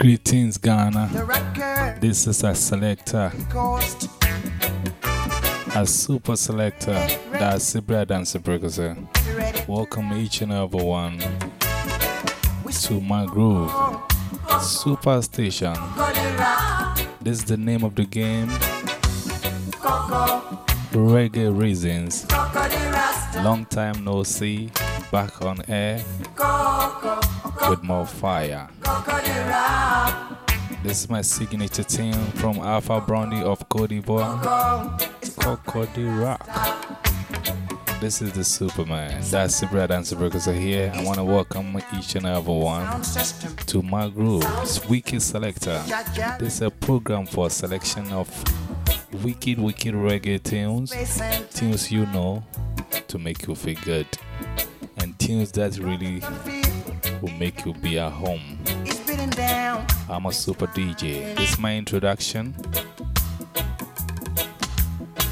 Greetings, Ghana. This is a selector, a super selector. That's Sibra Dance Breaker. Welcome each and every one to my groove super station. This is the name of the game. Reggae Reasons. Long time no see, back on air. With more fire. This is my signature tune from Alpha Blondy of Cote d'Ivoire, Cocody Rock. This is the Superman. That's Super Breakers are here. I want to welcome each and every one to my group, Wicked Selector. This is a program for selection of wicked, wicked reggae tunes, tunes you know to make you feel good, and tunes that really will make you be at home. I'm a super DJ. This is my introduction.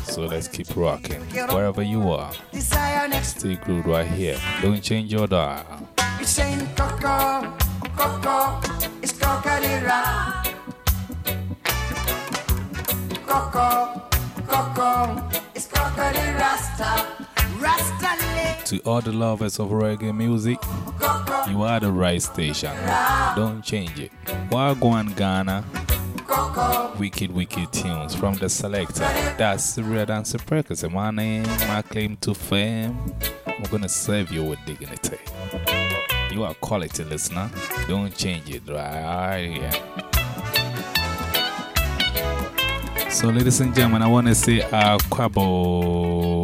So let's keep rocking. Wherever you are, stay glued right here. Don't change your dial. It's saying Coco, Coco, it's Cocadera. Coco, Coco, it's Cocadera Rasta. To all the lovers of reggae music, you are the right station. Don't change it. Wagwan Ghana, wicked, wicked tunes from the selector. That's Syria Dancer Perkins. My name, my claim to fame. I'm gonna serve you with dignity. You are a quality listener. Don't change it, right? So, ladies and gentlemen, I want to say uh, Kwabo